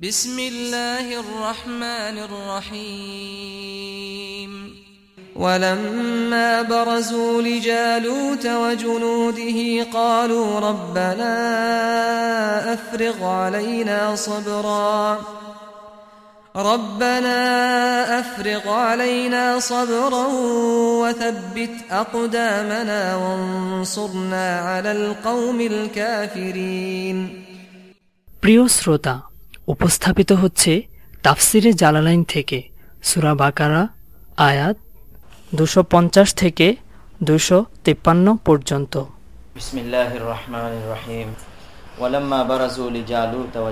بسم الله الرحمن الرحيم ولما برزوا لجالوت وجنوده قالوا ربنا أفرغ علينا صبرا ربنا أفرغ علينا صبرا وثبت أقدامنا وانصرنا على القوم الكافرين প্রিয় শ্রোতা উপস্থাপিত হচ্ছে তাফসিরে জালালাইন থেকে। সুরা বাকারা, আয়াত দুশো পঞ্চাশ থেকে দুশো তিপ্পান্ন পর্যন্ত। ওয়ালাম্মা বারাজু লিজালুত ওয়া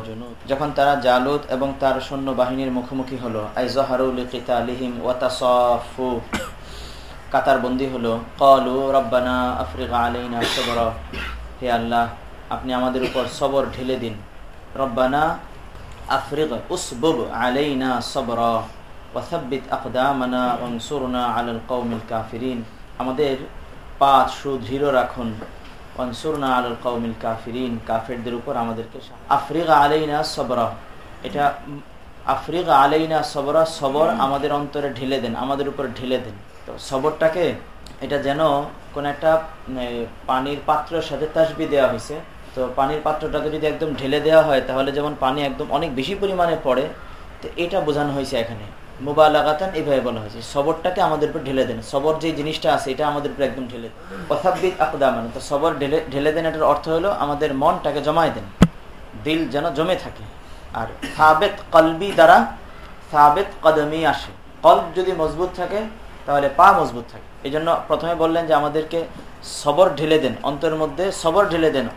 যখন তারা জালুত এবং তার সৈন্য বাহিনীর মুখোমুখি হলো, আই জহারু লিকিতালিহিম ওয়া তাসাফু কাতার বন্দী হলো ক্বালু রব্বানা আফরিগ আলাইনা সবরা হে আল্লাহ, আপনি আমাদের উপর সবর ঢেলে দিন। রব্বানা আফরিগ উসবুব আলাইনা সবরা ওয়া সাব্বিত আকদামানা ওয়ানসুরনা আলাল কওমিল কাফিরিন। আমাদের পা সুদৃঢ় রাখুন। অনসুরনা আল কৌমিল কাফিরিন। কাফেরদের উপর আমাদেরকে আফ্রিকা আলাইনা সবরা। এটা আফ্রিকা আলাইনা সবরা, সবর আমাদের অন্তরে ঢেলে দেন, আমাদের উপর ঢেলে দেন। তো সবরটাকে এটা যেন কোন একটা পানির পাত্রের সাথে তাসবি দেওয়া হয়েছে তো পানির পাত্রটাকে যদি একদম ঢেলে দেওয়া হয়, তাহলে যেমন পানি একদম অনেক বেশি পরিমাণে পড়ে, তো এটা বোঝানো হয়েছে এখানে। মোবাইল লাগাতেন এইভাবে বলা হয়েছে। সবরটাকে আমাদের উপর ঢেলে দেন। সবর যে জিনিসটা আছে, এটা আমাদের উপর একদম ঢেলে অথাবিক আকদামান, তো সবর ঢেলে ঢেলে দেন এটার অর্থ হলো আমাদের মনটাকে জমায় দেন। দিল যেন জমে থাকে। আর সাবেত কলবি দ্বারা সাবেত কদমি আসে। কল্ব যদি মজবুত থাকে, তাহলে পা মজবুত থাকে। এই জন্য প্রথমে বললেন যে আমাদেরকে সবর ঢেলে দেন। অন্তরের মধ্যে সবর ঢেলে দেন।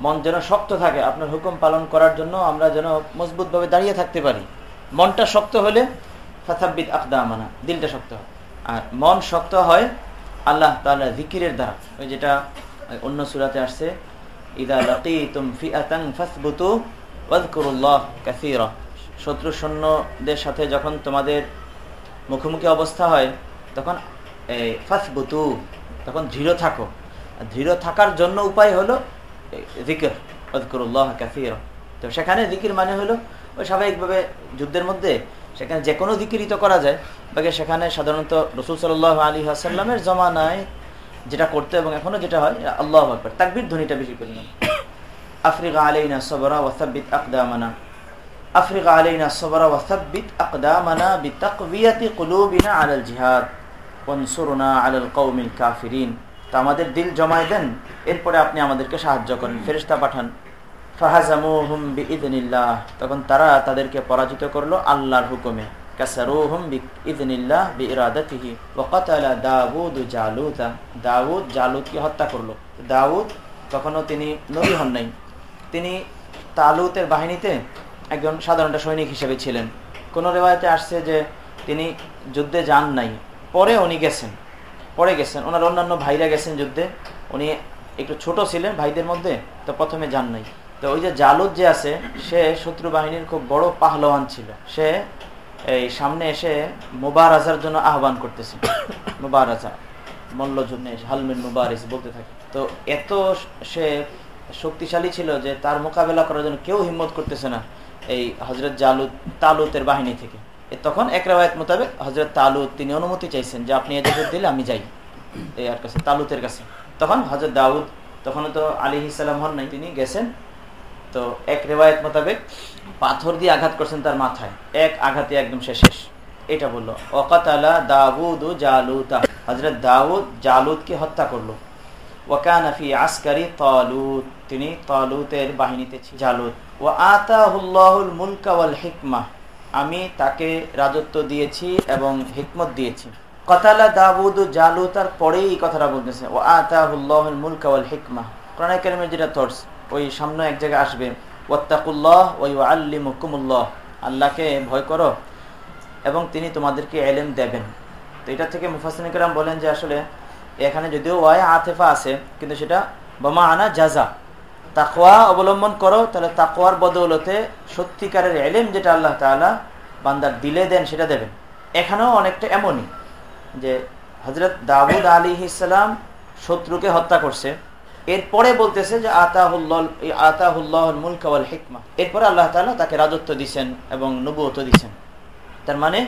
মন যেন শক্ত থাকে, আপনার হুকুম পালন করার জন্য আমরা যেন মজবুতভাবে দাঁড়িয়ে থাকতে পারি। মনটা শক্ত হলে ফাথাব্বিদ দিলটা শক্ত হয়। আর মন শক্ত হয় আল্লাহ তাআলা জিকিরের দ্বারা। ওই যেটা অন্য সূরাতে আসছে, ইদা লাকিতুম ফিআতান ফাসবুতু ওয়াজকুরুল্লাহ কাসীরা। শত্রু সৈন্যদের সাথে যখন তোমাদের মুখোমুখি অবস্থা হয়, তখন এই ফাসবুতু, তখন দৃঢ় থাকো। দৃঢ় থাকার জন্য উপায় হলো জিকির ওয়াজকুরুল্লাহ কাসীরা তো সেখানে জিকির মানে হলো ওই স্বাভাবিকভাবে যুদ্ধের মধ্যে সেখানে যে কোনো দিকিরিত করা যায়, বাকি সেখানে সাধারণত রসুল সাল্লাহ আলী আসাল্লামের জমানায় যেটা করতে এবং এখনও যেটা হয় আল্লাহ আকবর। তাকবির ধ্বনিটা বেশি পরিমাণ। আফ্রিকা আলাইনা সবরা ওয়াসাব্বিত আকদামানা। আফ্রিকা আলাইনা সবরা ওয়াসাব্বিত আকদামানা বিতাকবিয়াতি কুলুবিনা আলাল জিহাদ। ওয়ানসুরনা আলাল কওমিল কাফিরিন। তা আমাদের দিল জমায় দেন, এরপরে আপনি আমাদেরকে সাহায্য করেন। ফেরিস্তা পাঠান, ফাহাজামুহুম বিইذনিল্লাহ তখন তারা তাদেরকে পরাজিত করল আল্লাহর হুকুমে। দাউদ জালুতকে হত্যা করল। দাউদ তখনও তিনি হন নাই। তিনি তালুতের বাহিনীতে একজন সৈনিক হিসেবে ছিলেন। কোন রেওয়ায়তে আসছে যে তিনি যুদ্ধে যান নাই, পরে উনি গেছেন। পরে গেছেন, ওনার অন্যান্য ভাইরা গেছেন যুদ্ধে, উনি একটু ছোট ছিলেন ভাইদের মধ্যে, তো প্রথমে যান নাই। তো ওই যে জালুদ যে আছে, সে শত্রু বাহিনীর খুব বড় পাহলোয়ান ছিল। সে এই সামনে এসে মুবারাজার জন্য আহ্বান করতেছে। মুবারাজা মল্ল জন্য হালমিন মুবারিস বলতে থাকে। তো এত সে শক্তিশালী ছিল যে তার মোকাবেলা করার জন্য কেউ হিম্মত করতেছে না এই হজরত জালুদ, তালুতের বাহিনী থেকে। তখন এক রেওয়ায়ত মোতাবেক হজরত তালুত তিনি অনুমতি চাইছেন যে আপনি এদের দিলে আমি যাই এই আর কাছে, তালুতের কাছে। তখন হজরত দাউদ, তখনও তো আলী ইসালাম হন নাই, তিনি গেছেন। তো এক রেওয়ায়ত মোতাবেক পাথর দিয়ে আঘাত করছেন তার মাথায়। এক আঘাতে একদম সে শেষ। এটা বলল, ওকাতালা দাউদ ও জালুতা। হজরত দাউদ জালুদকে হত্যা করল। ওয়াকানাফি আসকারি তালুত। তিনি তালুতের বাহিনীতে জালুত। ও আতাহুল্লাহুল মুলকা ওয়াল হিকমা। আমি তাকে রাজত্ব দিয়েছি এবং হিকমত দিয়েছি। কতালা দাউদ জালুতার পরেই এই কথাটা বলতেছে ও আতাহুল্লাহুল মুলকা ওয়াল হিকমা। কোরআন যেটা থটস ওই সামনে এক জায়গায় আসবে, ওয়াত্তাকুল্লাহ ওই আল্লি মুকুমুল্লাহ আল্লাহকে ভয় করো এবং তিনি তোমাদেরকে এলেম দেবেন। তো এটা থেকে মুফাসিন কালাম বলেন যে আসলে এখানে যদিও ওয়াই আতেফা আছে, কিন্তু সেটা, বোমা আনা জাজা। তাকোয়া অবলম্বন করো, তাহলে তাকোয়ার বদৌলতে সত্যিকারের এলেম যেটা আল্লাহ তালা বান্দার দিলে দেন, সেটা দেবেন। এখানেও অনেকটা এমনই যে হজরত দাউদ আলী ইসলাম শত্রুকে হত্যা করছে। এরপরে বলতেছে যে, আতাহুল্লাহ মুলকাওয়াল হিকমা। এরপরে আল্লাহ তালা তাকে রাজত্ব দিচ্ছেন এবং নবুয়ত দিচ্ছেন তার মানে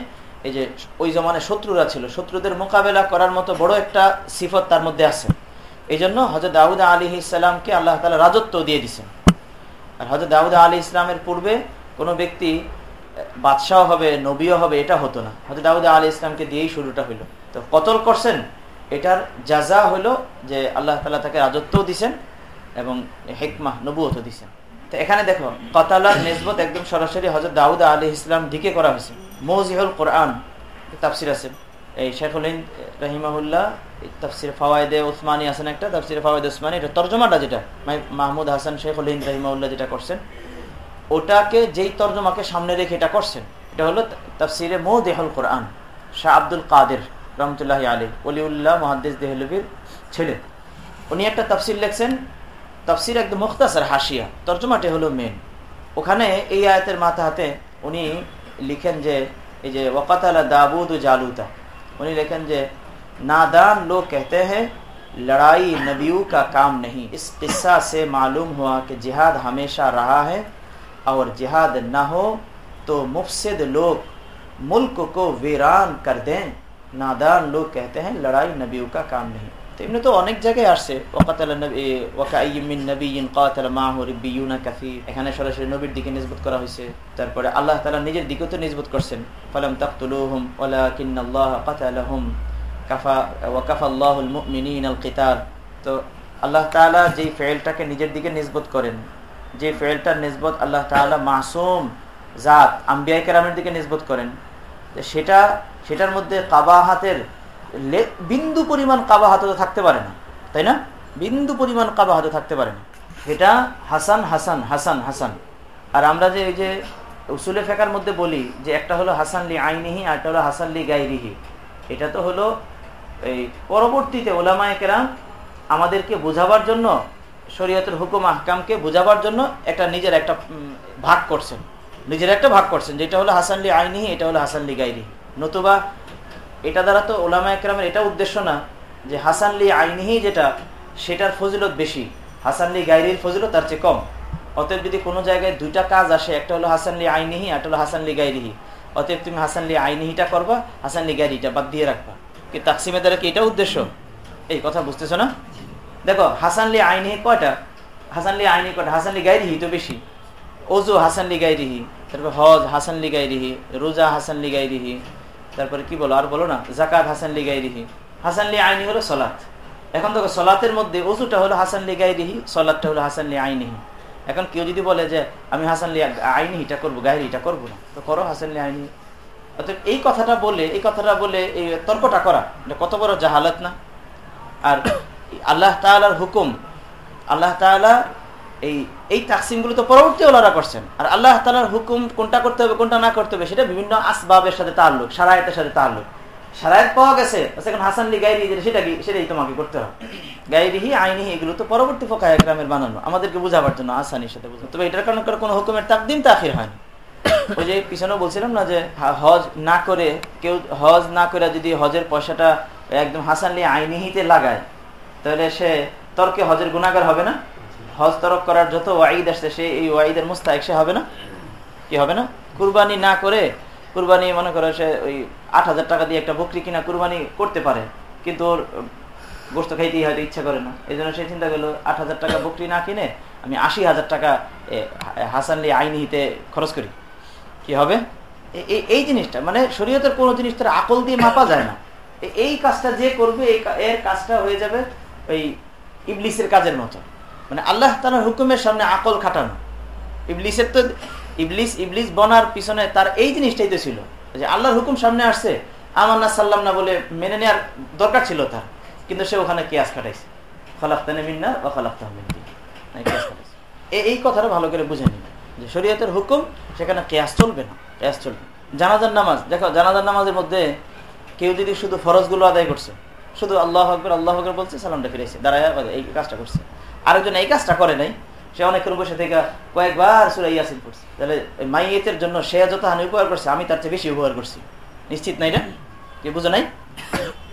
এই যে ওই জমানে শত্রুরা ছিল, শত্রুদের মোকাবেলা করার মতো বড় একটা সিফত তার মধ্যে আছে। এই জন্য হজরত দাউদ আলী ইসলামকে আল্লাহ তালা রাজত্ব দিয়ে দিচ্ছেন আর হজরত দাউদ আলী ইসলামের পূর্বে কোনো ব্যক্তি, বাদশাহ হবে, নবীও হবে, এটা হতো না। হজরত দাউদ আলী ইসলামকে দিয়েই শুরুটা হইল। তো কতল করছেন, এটার যাজা হলো যে আল্লাহ তালা তাকে রাজত্বও দিছেন এবং হেকমাহ নবুয়ত দিছেন। তো এখানে দেখো, কতালার নেসবত একদম সরাসরি হজরত দাউদ আলী ইসলাম দিকে করা হয়েছে। মৌজিহুল কোরআন তাফসির আছেন এই শেখুল রহিমাহুল্লাহ তাফসির ফাওয়ায়দে উসমানী আছেন একটা, তাফসির ফাওয়ায়দ উসমানী, এটা তর্জমাটা যেটা মাহমুদ হাসান শেখুল হিন্দ রহিমাউল্লাহ যেটা করছেন, ওটাকে যেই তর্জমাকে সামনে রেখে এটা করছেন, এটা হলো তাফসিরে মৌ দেহুল কোরআন, শাহ আব্দুল কাদের রহমতুল্লাহ আলী অলিউল্লাহ মহাদ্দেশ দেহলবির ছেলে। উনি একটা তাফসির লেখছেন, তাফসির একদম মুখতাসার হাসিয়া তর্জমাটি হলো মেন ওখানে এই আয়তের মাথা হাতে উনি লিখেন যে, এই যে, ওকাতালা দাবুদ জালুতা, উনি লেখেন যে नादान लोग कहते हैं लड़ाई नबियों का काम नहीं इस किस्सा से मालूम हुआ कि जिहाद हमेशा रहा है और जिहाद न हो तो मुफसद लोग मुल्क को वीरान कर दें नादान लोग कहते हैं लड़ाई नबियों का काम नहीं তো এমনি তো অনেক জায়গায় আসছে এখানে সরাসরি নবীর দিকে নিজবত করা হয়েছে তারপরে আল্লাহ তালা নিজের দিকেও তো নিজবত করছেন ফালাম তাকতুলুহুম ওয়ালাকিন্নাল্লাহ কাতালাহুম কাফা ওয়াকাফাল্লাহুল মুমিনিনাল কিতাল তো আল্লাহ তাআলা যেই ফেলটাকে নিজের দিকে নিজবত করেন, যে ফেলটার নিজবত আল্লাহ তাআলা মাসুম জাত, আম্বিয়া কেরামের দিকে নিজবত করেন সেটা, সেটার মধ্যে কাবাহাতের বিন্দু পরিমাণ কাবা হাতে থাকতে পারে না, তাই না? বিন্দু পরিমাণ কাবা হাতে থাকতে পারে না। এটা হাসান হাসান হাসান হাসান। আর আমরা যে, এই যে উসুলে ফেকার মধ্যে বলি যে একটা হলো হাসান লি আইনিহি আর একটা হলো হাসান লি গাইরিহি এটা তো হলো এই পরবর্তীতে ওলামায় কেরাম আমাদেরকে বোঝাবার জন্য, শরীয়তের হুকুম আহকামকে বোঝাবার জন্য একটা নিজের একটা ভাগ করছেন। নিজের একটা ভাগ করছেন, যেটা হলো হাসানলি আইনিহি এটা হলো হাসান লি গাইরিহি নতুবা এটা দ্বারা তো ওলামা একরামের এটা উদ্দেশ্য না, যে হাসানলি আইনিহি যেটা, সেটার ফজিলত বেশি। হাসানলি গাইরির ফজিলত তার চেয়ে কম। অতএব যদি কোনো জায়গায় দুইটা কাজ আসে, একটা হলো হাসানলি আইনিহি একটা হলো হাসানলি গাইরিহি। অতএব তুমি হাসানলি আইনিহিটা করবা হাসানলি গাইরিটা বাদ দিয়ে রাখবা। কি তাকসিমের দ্বারা কি এটা উদ্দেশ্য? এই কথা বুঝতেছো না? দেখো, হাসানলি আইনিহি কয়টা? হাসানলি আইনি কয়টা? হাসানলি গাইরিহি তো বেশি। ওজু হাসানলি গাইরিহি তারপর হজ হাসানলি গাইরিহি রোজা হাসানলি গাইরিহি তারপরে কি বলো, আর বলো না জাকাত হাসান লিগাইরিহি হাসান লি আইনি হলো সলাৎ। এখন দেখো, সলাতের মধ্যে অজুটা হলো হাসান লিগাইরিহি সলাৎটা হলো হাসান লি আইনিহি। এখন কেউ যদি বলে যে, আমি হাসান লি আইনিহিটা করব গাইরিটা করব না, তো করো হাসানলি আইনি। অর্থাৎ এই কথাটা বলে, এই কথাটা বলে এই তর্কটা করা, এটা কত বড় জাহালত না? আর আল্লাহ তালার হুকুম, আল্লাহ তালা এই এই তাকসিমগুলো তো পরবর্তী ওলারা করছেন। আর আল্লাহ তালার হুকুম কোনটা করতে হবে, কোনটা না করতে হবে, সেটা বিভিন্ন আসবাবের সাথে তাল্লুক সারায়তের সাথে তাল্লুক সারায়ত পাওয়া গেছে এখন হাসানলি গাইরি সেটা কি, সেটাই তোমাকে করতে হবে। গাইরিহি, আইনিহি, এগুলো তো পরবর্তী ফোকা একরামের বানানো, আমাদেরকে বোঝাবার জন্য আসানির সাথে বোঝানো। তবে এটার কারণে কোনো হুকুমের তাকদিম তাখির হয়নি ওই যে পিছনেও বলছিলাম না যে হজ না করে, কেউ হজ না করে যদি হজের পয়সাটা একদম হাসানলি আইনিহিতে লাগায়, তাহলে সে তর্কে হজের গুণাগার হবে না? হজ তরক করার যত ওয়াইদ আসছে, সে এই ওয়াইদের মুস্তাক সে হবে না? কি হবে না? কুরবানি না করে, কুরবানি মনে করে সে ওই আট হাজার টাকা দিয়ে একটা বকরি কিনা কুরবানি করতে পারে, কিন্তু ওর গোস্ত খাইতেই হয়তো ইচ্ছা করে না। এই জন্য সে চিন্তা করল, আট হাজার টাকা বকরি না কিনে আমি আশি হাজার টাকা হাসানলি আইনিহিতে খরচ করি। কি হবে? এই জিনিসটা মানে শরীয়তের কোনো জিনিস তার আকল দিয়ে মাপা যায় না। এই কাজটা যে করবে এর কাজটা হয়ে যাবে ওই ইবলিসের কাজের মতো। মানে আল্লাহ তালার হুকুমের সামনে আকল খাটানো। ইবলিসের তো, ইবলিস ইবলিস বনার পিছনে তার এই জিনিসটাই তো ছিল, যে আল্লাহর হুকুম সামনে আসছে। আমার না সাল্লাম না বলে মেনে নেওয়ার দরকার ছিল তার, কিন্তু সে ওখানে কেয়াস খাটাইছে। খালাফতানে মিন্না বা খালাফতাহমিন্দি এই কথাটা ভালো করে বুঝে নিন। যে শরীয়তের হুকুম, সেখানে কেয়াস চলবে না, কেয়াস চলবে জানাজার নামাজ, দেখো, জানাজার নামাজের মধ্যে কেউ যদি শুধু ফরজগুলো আদায় করছে, শুধু আল্লাহ আকবর আল্লাহ আকবর বলছে, সালামটা ফিরেছে দাঁড়ায় এই কাজটা করছে। আরেকজন এই কাজটা করে নাই, সে অনেকের বসে থেকে কয়েকবার সুরা ইয়াসিন পড়ছে। তাহলে মাইয়েতের জন্য সে যত হানি উপহার করছে, আমি তার চেয়ে বেশি উপহার করছি। নিশ্চিত নাই না? কি বুঝো নাই?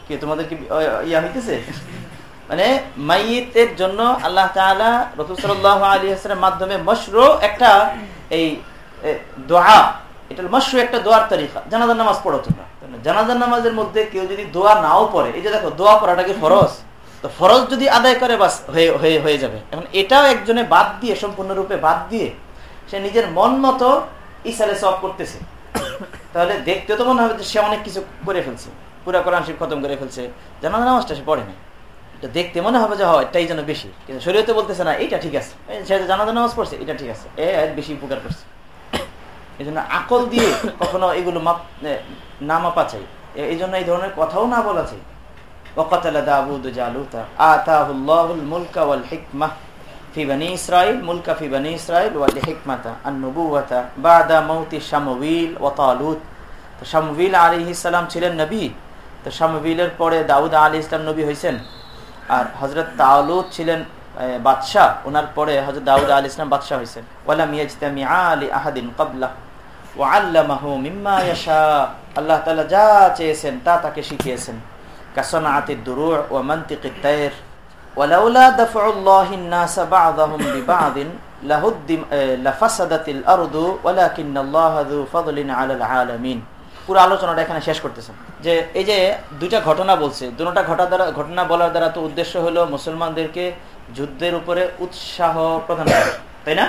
কি তোমাদের কি ইয়া হইতেছে? মানে মাইয়ের জন্য আল্লাহ তালা রসুল্লাহ আলী হাসের মাধ্যমে মশরু একটা এই দোয়া এটা মশরু একটা দোয়ার তারিখা জানাজার নামাজ পড়ো তোমরা। জানাজার নামাজের মধ্যে কেউ যদি দোয়া নাও পড়ে, এই যে দেখো, দোয়া পড়াটা কি ফরজ? তো ফরজ যদি আদায় করে বাস, হয়ে হয়ে যাবে। এখন এটাও একজনে বাদ দিয়ে, সম্পূর্ণরূপে বাদ দিয়ে, সে নিজের মন মতো ইসালে সব করতেছে। তাহলে দেখতে তো মনে হবে যে সে অনেক কিছু করে ফেলছে। পুরা কোরআন শিব খতম করে ফেলছে। জানাজা নামাজটা সে পড়ে না দেখতে মনে হবে যে হয় এটাই যেন বেশি কিন্তু শরীরতে বলতেছে না এটা ঠিক আছে সে জানাজা নামাজ পড়ছে এটা ঠিক আছে এ বেশি উপকার করছে এই জন্য আকল দিয়ে কখনো এগুলো মাপ না মাপা চাই এই জন্য এই ধরনের কথাও না বলা চাই وقتل داود جالوت آتاه الله الملك والحكمة في بني إسرائيل ملك في بني إسرائيل والحكمة النبوة بعد موت شمويل وطالوت তো শামবিল আলী ইসলাম ছিলেন নবী তো শামবিলের পরে দাউদ আলী ইসলাম নবী হয়েছেন আর হজরত তালু ছিলেন বাদশাহ। ওনার পরে হজরত দাউদ আল ইসলাম বাদশাহ হয়েছেন ওয়ালাম ইয়াজতামি আলী আহাদিন কাবলা ওয়াল্লামাহু মিম্মা ইয়াশা। আল্লাহ তাআলা যা চেয়েছেন, তা তাকে শিখিয়েছেন। কাসনাআতিদ দুরু' ওয়া মানতিকিত তায়র ওয়ালাউলা দাফউল্লাহিন নাস বা'দাহুম বিবা'দিন লাহুদ্দিম লাফাসাদাতিল আরদু। ওয়ালাকিন্নাল্লাহু যু ফাদলিন আলাল আলামিন। পুরো আলোচনাটা এখানে শেষ করতেছেন যে এই যে দুইটা ঘটনা বলছে, দুটা ঘটনা দ্বারা, ঘটনা বলার দ্বারা তো উদ্দেশ্য হলো মুসলমানদেরকে যুদ্ধের উপরে উৎসাহ প্রদান করা, তাই না?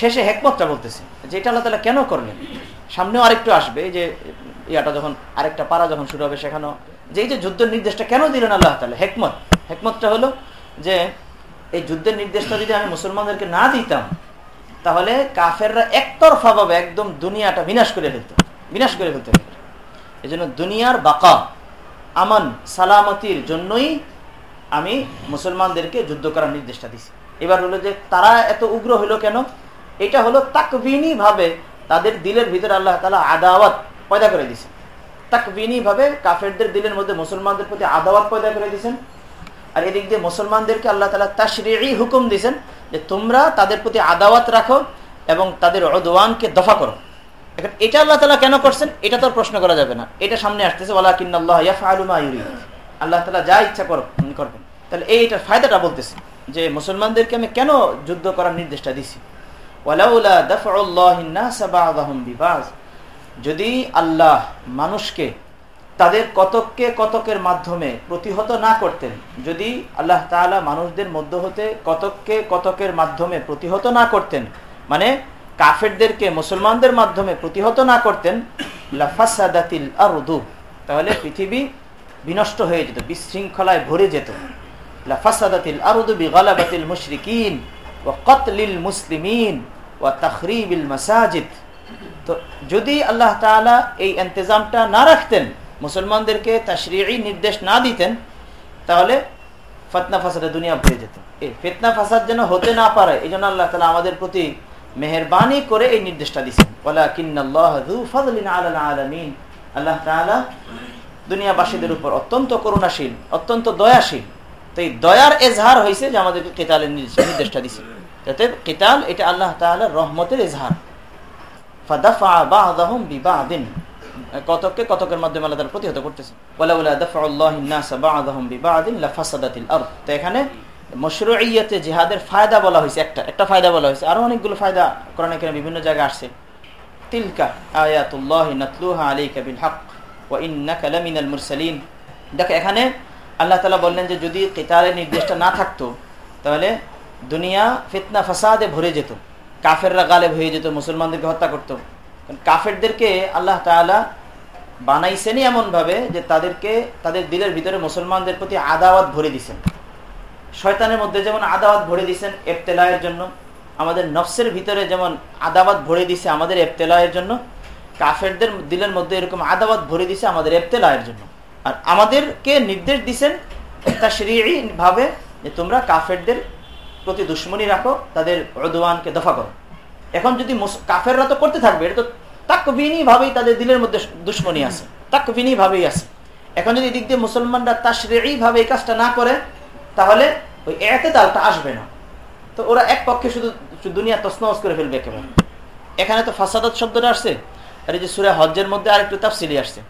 শেষে হেকমতটা বলতেছে যে এটা আল্লাহ তালা কেন করলেন? সামনেও আরেকটু আসবে যে ইয়াটা যখন আরেকটা পাড়া যখন শুরু হবে সেখানেও যে এই যে যুদ্ধের নির্দেশটা কেন দিলেন আল্লাহ তালা? হেকমত। হেকমতটা হলো যে এই যুদ্ধের নির্দেশটা যদি আমি মুসলমানদেরকে না দিতাম, তাহলে কাফেররা একতরফা ভাবে একদম দুনিয়াটা বিনাশ করে ফেলত। বিনাশ করে ফেলতে এই জন্য দুনিয়ার বাকা, আমান, সালামতির জন্যই আমি মুসলমানদেরকে যুদ্ধ করার নির্দেশটা দিছি। এবার হলো যে তারা এত উগ্র হলো কেন? এটা হলো তাকবিনী ভাবে তাদের দিলের ভিতরে আল্লাহ তালা আদাওয়াত পয়দা করে দিছে তাকবিনী ভাবে কাফেরদের দিলের মধ্যে মুসলমানদের প্রতি আদাওয়াত পয়দা করে দিয়েছেন। আর এদিক দিয়ে মুসলমানদেরকে আল্লাহ তালা তাশরি হুকুম দিয়েছেন যে তোমরা তাদের প্রতি আদাওয়াত রাখো এবং তাদের অদওয়ানকে দফা করো। এখন এটা আল্লাহ তালা কেন করছেন? এটা তো প্রশ্ন করা যাবে না। এটা সামনে আসতেছে ওলা কিন্নাল্লাহ আল্লাহ তালা যা ইচ্ছা করবেন। তাহলে এই এটার ফায়দাটা বলতেছে, যে মুসলমানদেরকে আমি কেন যুদ্ধ করার নির্দেশটা দিছি? যদি আল্লাহ মানুষকে তাদের কতককে কতকের মাধ্যমে প্রতিহত না করতেন, যদি আল্লাহ তালা মানুষদের মধ্য হতে কতককে কতকের মাধ্যমে প্রতিহত না করতেন মানে কাফেরদেরকে মুসলমানদের মাধ্যমে প্রতিহত না করতেন, লাফাসাদাতিল আরদু, তাহলে পৃথিবী বিনষ্ট হয়ে যেত, বিশৃঙ্খলায় ভরে যেত। লাফাসাদাতিল আরদু বিগালাবাতিল মুশরিকিন ও কতলিল মুসলিমিন ও তখরিবিল মাসাজিদ। তো যদি আল্লাহ তালা এই এন্তেজামটা না রাখতেন, মুসলমানদেরকে তাশরিঈ নির্দেশ না দিতেন, তাহলে ফতনা ফাসাদে দুনিয়া ভরে যেত। এই ফেতনা ফাসাদ যেন হতে না পারে এই জন্য আল্লাহ তালা আমাদের প্রতি মেহরবানি করে এই নির্দেশটা দিচ্ছেন আল্লাহ তালা দুনিয়াবাসীদের উপর অত্যন্ত করুণাশীল, অত্যন্ত দয়াশীল। তো এই দয়ার এজহার হয়েছে যে আমাদেরকে কেতালের নির্দেশটা দিচ্ছে যাতে কেতাল এটা আল্লাহ তালার রহমতের এজহার। কতককে কতকের মাধ্যমে আল্লাহ প্রতিহত করতেছে। এখানে মশরুইয়াতে জিহাদের ফায়দা বলা হয়েছে, একটা একটা ফায়দা বলা হয়েছে। আরও অনেকগুলো ফায়দা কোরআন এখানে বিভিন্ন জায়গায় আসছে। তিলকা, আয়াতুল্লাহ বিল হক ইন্নাকা লামিনাল মুরসালিন। দেখো, এখানে আল্লাহ তালা বললেন যে, যদি কিতালের নির্দেশটা না থাকতো, তাহলে দুনিয়া ফিতনা ফাসাদে ভরে যেত। কাফেররা গালেব হয়ে যেত, মুসলমানদেরকে হত্যা করতো। কাফেরদেরকে আল্লাহ তালা বানাইছেনই এমনভাবে যে, তাদেরকে, তাদের দিলের ভিতরে মুসলমানদের প্রতি আদাওয়াত ভরে দিছেন শয়তানের মধ্যে যেমন আদাওয়াত ভরে দিছেন এফতেলায়ের জন্য, আমাদের নফসের ভিতরে যেমন আদাওয়াত ভরে দিছে আমাদের এফতেলায়ের জন্য, কাফেরদের দিলের মধ্যে এরকম আদাওয়াত ভরে দিছে আমাদের এফতেলায়ের জন্য। আর আমাদেরকে নির্দেশ দিছেন তা ভাবে যে তোমরা কাফেরদের প্রতি দুশ্মনী রাখো, তাদের রদওয়ানকে দফা করো। এখন যদি কাফেররা তো করতে থাকবে, এটা তো তাকবিনী ভাবেই তাদের দিলের মধ্যে দুশ্মনী আছে তাকবিনী ভাবেই আছে। এখন যদি দিক দিয়ে মুসলমানরা তাশরিঈ ভাবে এই কাজটা না করে তাহলে ওই এতে তালটা আসবে না। তো ওরা এক পক্ষে শুধু দুনিয়া তসনস করে ফেলবে একেবারে। এখানে তো ফাসাদত শব্দটা আসছে, আর এই যে সুরে হজ্জের মধ্যে আরেকটু তাফসিলি আসছে।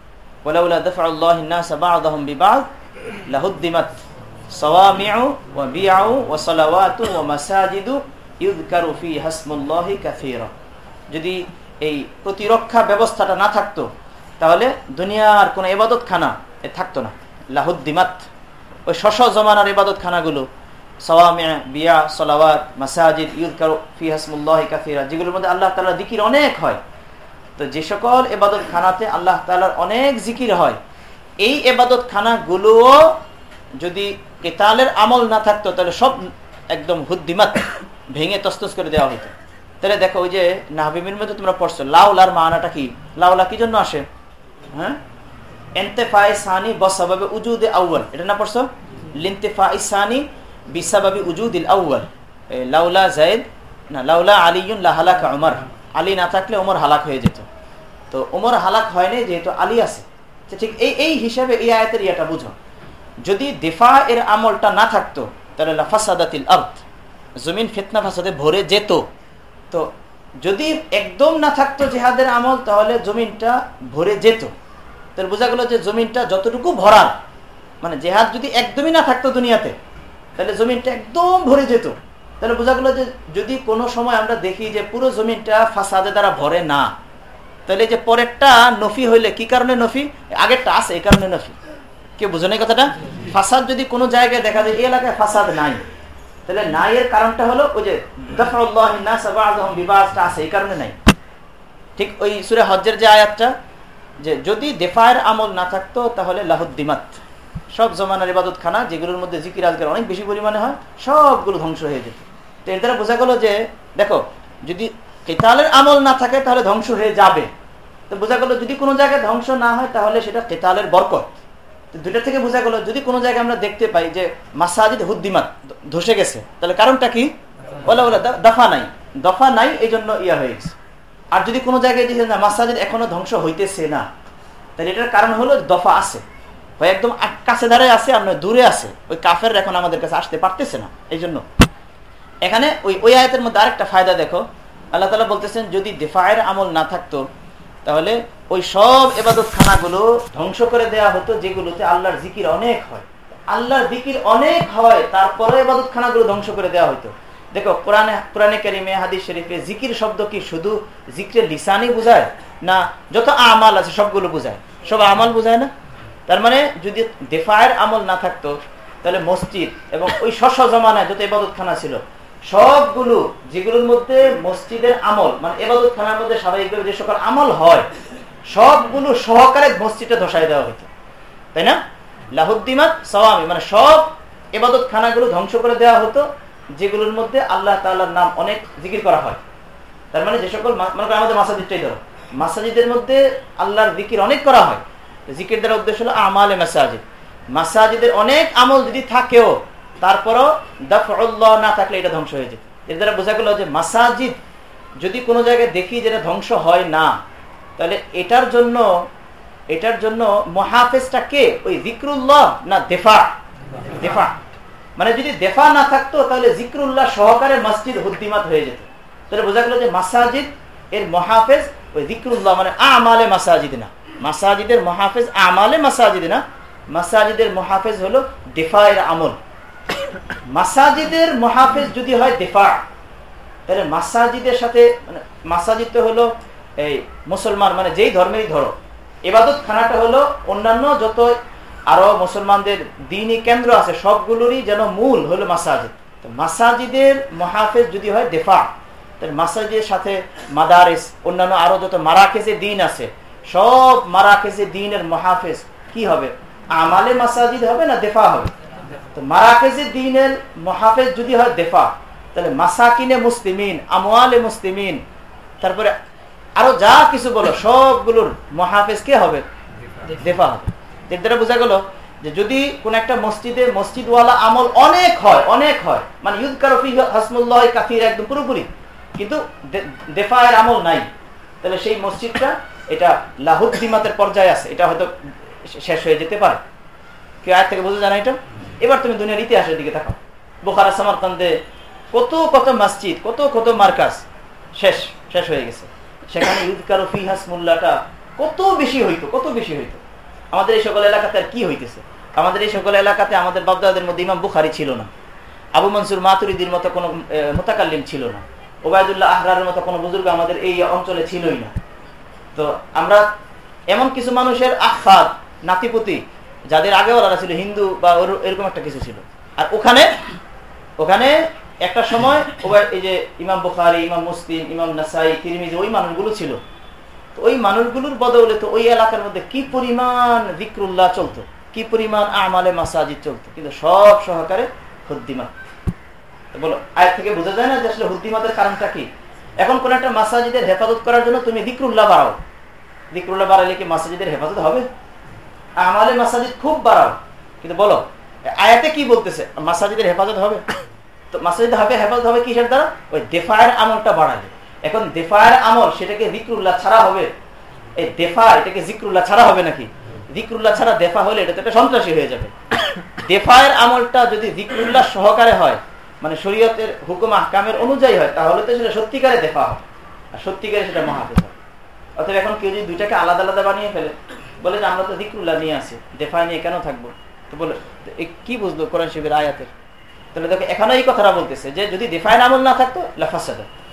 যদি এই প্রতিরক্ষা ব্যবস্থাটা না থাকতো, তাহলে দুনিয়ার কোনো এবাদত খানা থাকতো না। লাহুদ্দিমাত ওই শশ জমানার ইবাদত খানাগুলো সওয়ামিয়া বিয়া, সলাওয়াত, মাসাজিদ ইউদ কারও ফি হাসমুল্লাহ কাফিরা যেগুলোর মধ্যে আল্লাহ তালার দিকির অনেক হয়। তো যে সকল এবাদত খানাতে আল্লাহ তালার অনেক জিকির হয়, এই এবাদত খানাগুলোও যদি কেতালের আমল না থাকতো, তাহলে সব একদম হুদ্দিমাত, ভেঙে তস্তস করে দেওয়া হতো তাহলে দেখো ওই যে নাহবিমের মধ্যে তোমরা পড়ছো, লাউলার মানাটা কি? লাউলা কি জন্য আসে? হ্যাঁ? আউ্বাল এটা না পড়ছো লিন্তেফাই সানি বিসাবাবি উজুদিল আউ্বাল লাউলা জায়দ না লাউলা আলিউন ওমর আলী না থাকলে ওমর হালাক হয়ে যেত. তো ওমর হালাক হয়নি যেহেতু আলী আছে। ঠিক এই এই হিসাবে এই আয়াতের ইয়াটা বুঝো। যদি দিফা এর আমলটা না থাকতো, তাহলে লাফাসাদাতিল আর্থ জমিন ফিতনা ফাসাদে ভরে যেত। তো যদি একদম না থাকতো জেহাদের আমল, তাহলে জমিনটা ভরে যেত। তাহলে বোঝা গেল যে জমিনটা যতটুকু ভরার মানে জেহাদ যদি একদমই না থাকতো দুনিয়াতে, তাহলে জমিনটা একদম ভরে যেত। তাহলে বোঝা গেল যে যদি কোনো সময় আমরা দেখি যে পুরো জমিনটা ফাসাদে দ্বারা ভরে না, তাহলে যে পরেরটা নফি হইলে কি কারণে নফি? আগেরটা আছে, এই কারণে নফি। কে বুঝো না কথাটা? ফাসাদ যদি কোনো জায়গায় দেখা যায়, এই এলাকায় ফাসাদ নাই। তাহলে নাই এর কারণটা হলো ওই যে বিবাহটা আছে, এই কারণে নাই। ঠিক ওই সুরে হজ্জের যে আয়াতটা যে যদি দেফায়ের আমল না থাকতো তাহলে লাহুদ্দিমাত। সব জমানার ইবাদত খানা যেগুলোর মধ্যে জিকির আজকের অনেক বেশি পরিমাণে হয় সবগুলো ধ্বংস হয়ে যেত। তো এর দ্বারা বোঝা গেল যে দেখো যদি কেতালের আমল না থাকে তাহলে ধ্বংস হয়ে যাবে। তো বোঝা গেল যদি কোনো জায়গায় ধ্বংস না হয় তাহলে সেটা কেতালের বরকত। তো দুইটা থেকে বোঝা গেলো যদি কোনো জায়গায় আমরা দেখতে পাই যে মাসাজিদ হুদ্দিমাত ধসে গেছে তাহলে কারণটা কি? বলে বলে দফা নাই। দফা নাই এই জন্য ইয়া হয়ে গেছে। আর যদি কোনো জায়গায় দেখে না মাসাজিদ এখনও ধ্বংস হইতেছে না, তাহলে এটার কারণ হলো দফা আছে। ওই একদম কাছে ধারে আছে, আর দূরে আছে। ওই কাফের এখন আমাদের কাছে আসতে পারতেছে না এই জন্য এখানে ওই ওই আয়তের মধ্যে আরেকটা ফায়দা দেখো। আল্লাহ তালা বলতেছেন, যদি দেফায়ের আমল না থাকতো, তাহলে ওই সব এবাদত খানাগুলো ধ্বংস করে দেয়া হতো, যেগুলোতে আল্লাহর জিকির অনেক হয়। আল্লাহর জিকির অনেক হয় তারপরে এবাদত খানাগুলো ধ্বংস করে দেওয়া হতো দেখো, কোরআনে কোরআনে কারিমে হাদিস শরীফে জিকির শব্দ কি শুধু জিক্রের লিসানি বোঝায়? না, যত আমাল আছে সবগুলো বোঝায়। সব আমাল বোঝায় না? তার মানে যদি দেফায়ের আমল না থাকতো, তাহলে মসজিদ এবং ওই শস্য জমানায় যত এবাদত খানা ছিল, সবগুলো, যেগুলোর মধ্যে মসজিদের আমল মানে এবাদত খানার মধ্যে স্বাভাবিকভাবে যে সকল আমল হয়, সবগুলো সহকারে মসজিদে ধসাই দেওয়া হইতো। তাই না? লাহুদ্দিমাত সওয়ামি মানে সব এবাদত খানাগুলো ধ্বংস করে দেওয়া হতো। যেগুলোর মধ্যে আল্লাহ তাল্লাহর নাম অনেক জিকির করা হয়। তার মানে যে সকল মনে করেন আমাদের মাসাজিদটাই ধরো। মাসাজিদের মধ্যে আল্লাহর জিকির অনেক করা হয়। জিকির দ্বারা উদ্দেশ্য হলো আমালে মাসাজিদ। মাসাজিদের অনেক আমল যদি থাকেও, তারপরও দফল্লাহ না থাকলে এটা ধ্বংস হয়ে যেত এর দ্বারা বোঝা গেল যে মাসাজিদ যদি কোনো জায়গায় দেখি যেটা ধ্বংস হয় না, তাহলে এটার জন্য এটার জন্য মহাফেজটা কে? ওই জিক্রুল্লাহ না দেফা? দেফা। মানে যদি দেফা না থাকতো, তাহলে জিক্রুল্লাহ সহকারে মসজিদ হুদ্দিমাত হয়ে যেত। তাহলে বোঝা গেল যে মাসাজিদ এর মহাফেজ, ওই জিক্রুল্লাহ মানে আমালে মাসাজিদ না। মাসাজিদের মহাফেজ আমালে মাসাজিদ না। মাসাজিদের মহাফেজ হলো দেফায়ের আমল। মাসাজিদের মহাফেজ যদি হয় দেফা। তাহলে মাসাজিদের সাথে মানে মাসাজিদ তো হলো এই মুসলমান মানে যেই ধর্মেরই ধরো। এবাদত খানাটা হলো অন্যান্য যত আরও মুসলমানদের দিনই কেন্দ্র আছে, সবগুলোরই যেন মূল হলো মাসাজিদ। তো মাসাজিদের মহাফেজ যদি হয়, দেফা। তাহলে মাসাজিদের সাথে মাদারিস, অন্যান্য আরও যত মারাকেজে দিন আছে, সব মারাকেজে দিনের মহাফেজ কি হবে? আমালে মাসাজিদ হবে না দেফা হবে? তো মারাকেজে দিনের মহাফেজ যদি হয়, দেফা। তাহলে মাসাকিনে মুসলিমিন আমোয়ালে মুসলিমিন, তারপরে আরও যা কিছু বলো, সবগুলোর মহাফেজ কে হবে? দেফা হবে। এর বোঝা গেল যে যদি কোন একটা মসজিদে মসজিদওয়ালা আমল অনেক হয় অনেক হয় মানে ইউদ কারফি হাসমুল্লাহ কাফির একদম পুরোপুরি, কিন্তু দেফায়ের আমল নাই, তাহলে সেই মসজিদটা এটা লাহুদ্দিমাতের পর্যায়ে আছে, এটা হয়তো শেষ হয়ে যেতে পারে। কেউ আয় থেকে বোঝা জানা এটা? এবার তুমি দুনিয়ার ইতিহাসের দিকে থাকো বোখারা, সামারকান্দে কত কত মসজিদ, কত কত মার্কাজ শেষ শেষ হয়ে গেছে। সেখানে ইউদকার ফিহাস মোল্লাটা কত বেশি হইতো, কত বেশি হইতো। আমাদের এই সকল এলাকাতে আর কি হইতেছে? আমাদের এই সকল এলাকাতে আমাদের বাবদাদের মধ্যে ইমাম বুখারি ছিল না। আবু মনসুর মাতুরিদির মতো কোনো মোতাকাল্লিম ছিল না। ওবায়দুল্লাহ আহরারের মতো কোনো বুজুর্গ আমাদের এই অঞ্চলে ছিলই না। তো আমরা এমন কিছু মানুষের আফাদ নাতিপুতি, যাদের আগে ওরা ছিল, হিন্দু বা এরকম একটা কিছু ছিল। আর ওখানে ওখানে একটা সময় ওবায়, এই যে ইমাম বুখারি, ইমাম মুসলিম, ইমাম নাসাই, তিরমিজি, ওই মানুষগুলো ছিল। ওই মানুষগুলোর বদলে তো ওই এলাকার মধ্যে কি পরিমাণ বিক্রুল্লাহ চলতো? কি পরিমাণ আমালে মাসাজিদ চলতো? কিন্তু সব সহকারে হুদ্দিমা বলো আয়ের থেকে বোঝা যায় না যে আসলে হুদ্দিমাতের কারণটা কি? এখন কোন একটা মাসাজিদের হেফাজত করার জন্য তুমি দিকরুল্লাহ বাড়াও। দিকরুল্লাহ বাড়ালে কি মাসাজিদের হেফাজত হবে? আমালে মাসাজিদ খুব বাড়াও। কিন্তু বলো, আয়াতে কি বলতেছে? মাসাজিদের হেফাজত হবে? তো মাসাজিদ হবে হেফাজত হবে কিসের দ্বারা? ওই দেফায়ের আমলটা বাড়ালে। এখন দেফায়ের আমল সেটাকে জিক্রুল্লাহ ছাড়া হবে। এই দেফা, এটাকে জিক্রুল্লাহ ছাড়া হবে নাকি? জিক্রুল্লাহ ছাড়া দেফা হলে এটা তো একটা সন্ত্রাসী হয়ে যাবে। দেফায়ের আমলটা যদি জিক্রুল্লাহ সহকারে হয় মানে শরীয়তের হুকুম আহকামের অনুযায়ী হয়, তাহলে তো সেটা সত্যিকারে দেফা হয় আর সত্যিকারে সেটা হয় অতএব এখন কেউ যদি দুইটাকে আলাদা আলাদা বানিয়ে ফেলে, বলে যে আমরা তো জিক্রুল্লাহ নিয়ে আসি দেফায় নিয়ে কেন থাকব? তো বলে কি বুঝলো কোরআন শিবের আয়াতের? তাহলে দেখো, এখানে এই কথাটা বলতেছে যে যদি দেফায়ের আমল না থাকতো লাফাসাদা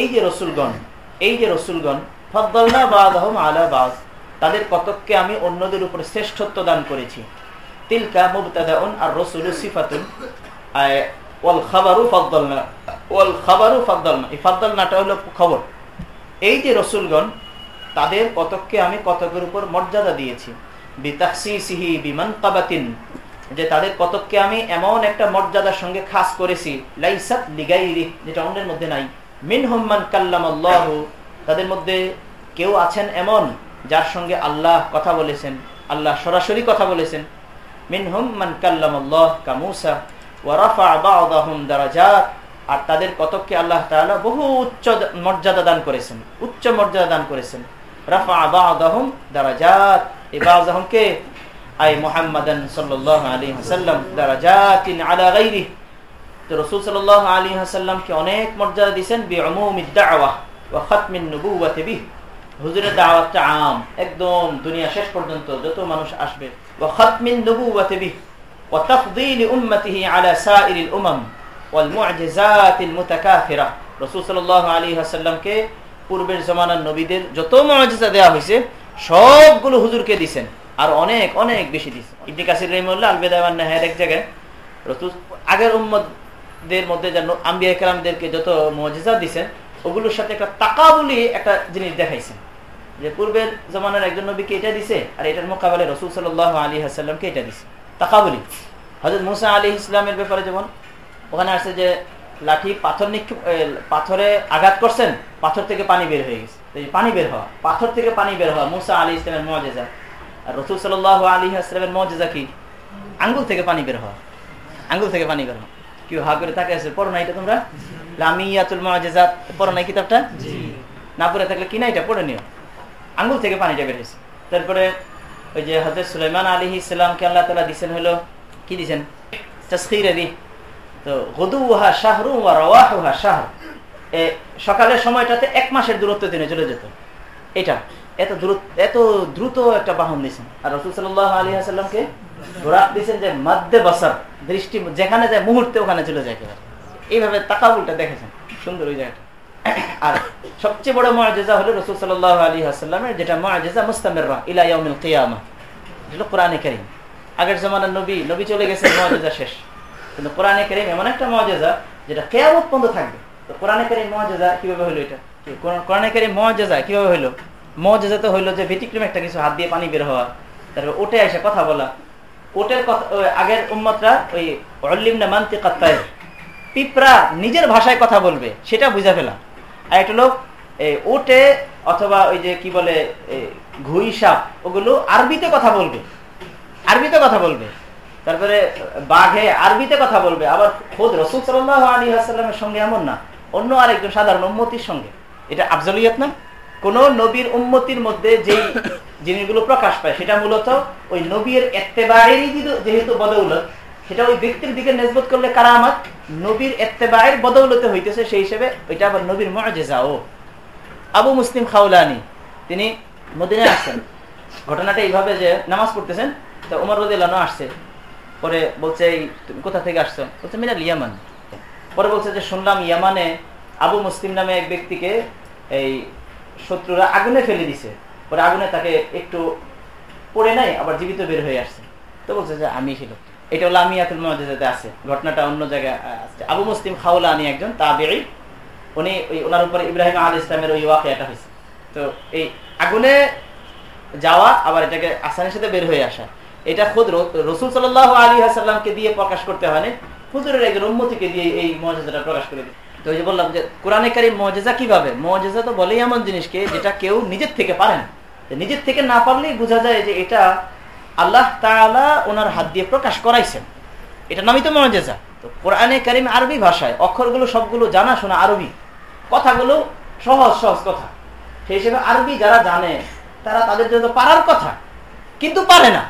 এই যে রসুলগণ, এই যে রসুলগণ, ফদ্দালনা বা'দাহুম আলা বা'দ, তাদের কতককে আমি অন্যদের উপরে শ্রেষ্ঠত্ব দান করেছি। তিলকা মুবতাদাউন আর রসুলু সিফাতুন ওয়াল খাবারু ফাদ্দালনা, ওয়াল খাবারু ফাদ্দালনা, এই ফাদ্দালনাটা হলো খবর। এই যে রসুলগণ, তাদের কতককে আমি কতকের উপর মর্যাদা দিয়েছি। বিতাকসিসিহি বিমান কাবাতিন, যে তাদের কতককে আমি এমন একটা মর্যাদার সঙ্গে খাস করেছি, লাইসাত লিগাইরি যেটা অন্যের মধ্যে নাই। মিন হোম্মান কাল্লাম আল্লাহ তাদের মধ্যে কেউ আছেন এমন যার সঙ্গে আল্লাহ কথা বলেছেন, আল্লাহ সরাসরি কথা বলেছেন। মিন হুম্মান কাল্লাম আল্লাহ কামুসা আর তাদের কতককে আল্লাহ বহু উচ্চ মর্যাদা দান করেছেন, উচ্চ মর্যাদা দান করেছেন। রাফা বাহুম দারাজাত গায়রিহি তো রাসূল সাল্লাল্লাহু আলাইহি ওয়াসাল্লামকে অনেক মর্যাদা বিহি। হুজুরের দাওয়াতটা আম, একদম দুনিয়া শেষ পর্যন্ত যত মানুষ আসবে। আলা ওয়াসাল্লামকে পূর্বের নবীদের যত দেয়া সবগুলো হুজুরকে দিবেন আর অনেক অনেক বেশি দিছে ইবনে কাসির রহিমাহুল্লাহ আল ওয়ান এক জায়গায় রাসূল আগের উম্মতদের মধ্যে যেন আম্বিয়া কেরামদেরকে যত মুআজিজা দিবেন ওগুলোর সাথে একটা তাকাবুলি, একটা জিনিস দেখাইছেন। যে পূর্বের জমানার একজন নবীকে এটা দিছে, আর এটার মোকাবেলে রসুল সাল আলী হাসাল্লামকে এটা দিছে। তাকাবুলি। হজরত মুসা আলী ইসলামের ব্যাপারে যেমন, ওখানে আসছে যে লাঠি পাথর নিক্ষেপ পাথরে আঘাত করছেন, পাথর থেকে পানি বের হয়ে গেছে। পানি বের হওয়া, পাথর থেকে পানি বের হওয়া মুসা আলী ইসলামের মজেজা। আর রসুল সাল আলী আসলামের মজেজা কি? আঙ্গুল থেকে পানি বের হওয়া। আঙ্গুল থেকে পানি বের হওয়া। কেউ হা করে তাকে আছে পড়ো না এটা তোমরা। লামিয়াতুল মজেজা পড়ো না কিতাবটা? না পড়ে থাকলে কিনা এটা পড়ে নিও। আঙ্গুল থেকে পানিটা বেরিয়েছে। তারপরে ওই যে হজরত সুলাইমান আলী ইসলামকে আল্লাহ তালা দিচ্ছেন হলো কি দিচ্ছেন তসখির তো গদু শাহরু ওয়া রওয়াহ উহা শাহর। এ সকালের সময়টাতে এক মাসের দূরত্ব দিনে চলে যেত। এটা এত দ্রুত এত দ্রুত একটা বাহন দিয়েছেন আর রসুল সাল্লাহ আলী আসাল্লামকে যে বসার দৃষ্টি, যেখানে যায় মুহূর্তে ওখানে চলে যায় একেবারে। এইভাবে তাকাবুলটা দেখেছেন সুন্দর ওই জায়গাটা। আর সবচেয়ে বড় হলো রসুল আলী আসাল্লামের যেটা কিয়ামা। হলো কোরআনে করিম। আগের নবী নবী চলে গেছে শেষ। কিন্তু কোরআনে করিম এমন একটা মর্যাদা যেটা কেয়ামত পর্যন্ত থাকবে। কোরআনেকারী মহাজেজা কীভাবে হইল এটা? কোরআনেকারী মহাজেজা কীভাবে হইল মহাজেজা তো হইল যে ব্যতিক্রম একটা কিছু হাত দিয়ে পানি বের হওয়া, তারপর ওটে এসে কথা বলা ওটের কথা আগের উম্মতরা ওই অল্লিম না মান্তি কাত্তায় পিঁপড়া নিজের ভাষায় কথা বলবে, সেটা বুঝা ফেলাম আর একটা লোক ওটে অথবা ওই যে কি বলে ঘুই সাপ, ওগুলো আরবিতে কথা বলবে, আরবিতে কথা বলবে। তারপরে বাঘে আরবিতে কথা বলবে, আবার খোদ রসুল সাল্লাহ আলী আসাল্লামের সঙ্গে এমন না, অন্য আরেকজন সাধারণ উন্মতির সঙ্গে। এটা আফজলিয়ত না? কোন নবীর উন্মতির মধ্যে যেই জিনিসগুলো প্রকাশ পায়, সেটা মূলত ওই নবীর এত্তেবায়েরই যেহেতু বদৌলত, সেটা ওই ব্যক্তির দিকে নেজবত করলে কারামাত, নবীর এত্তেবায়ের বদৌলতে হইতেছে, সেই হিসেবে ওইটা আবার নবীর মজেজাও। আবু মুসলিম খাউলানি তিনি মদিনায় আসছেন। ঘটনাটা এইভাবে যে নামাজ পড়তেছেন, তা উমর রদিল্লানো আসছে। পরে বলছে, এই তুমি কোথা থেকে আসছো? বলছে, মিনাল ইয়ামান। পরে বলছে যে, শুনলাম ইয়ামানে আবু মুসলিম নামে এক ব্যক্তিকে এই শত্রুরা আগুনে ফেলে দিছে। পরে আগুনে তাকে একটু পড়ে নাই, আবার জীবিত বের হয়ে আসছে। তো বলছে যে, আমি ছিল এটা হলো আমি আতুল মহাজাতে আছে। ঘটনাটা অন্য জায়গায় আসছে আবু মুসলিম খাউলা আনি একজন তা বেড়ি উনি ওই, ওনার উপরে ইব্রাহিম আল ইসলামের ওই ওয়াকিয়াটা হয়েছে। তো এই আগুনে যাওয়া, আবার এটাকে আসানের সাথে বের হয়ে আসা। এটা খুদ রসুল সাল আলী হাসাল্লামকে দিয়ে প্রকাশ করতে হয়নি। হুজুরের একজন উন্মতিকে দিয়ে এই মজাটা প্রকাশ করে দিই তো ওই যে বললাম যে কোরআনে কারি মজেজা কীভাবে? মজেজা তো বলেই এমন জিনিসকে যেটা কেউ নিজের থেকে পারেন নিজের থেকে না পারলেই বোঝা যায় যে এটা আল্লাহ তালা ওনার হাত দিয়ে প্রকাশ করাইছেন। এটা নামই তো মজেজা। তো কোরআনে কারিম আরবি ভাষায় অক্ষরগুলো সবগুলো জানা শোনা আরবি। কথাগুলো সহজ সহজ কথা। সেই হিসেবে আরবি যারা জানে, তারা তাদের জন্য পারার কথা। কিন্তু পারে না।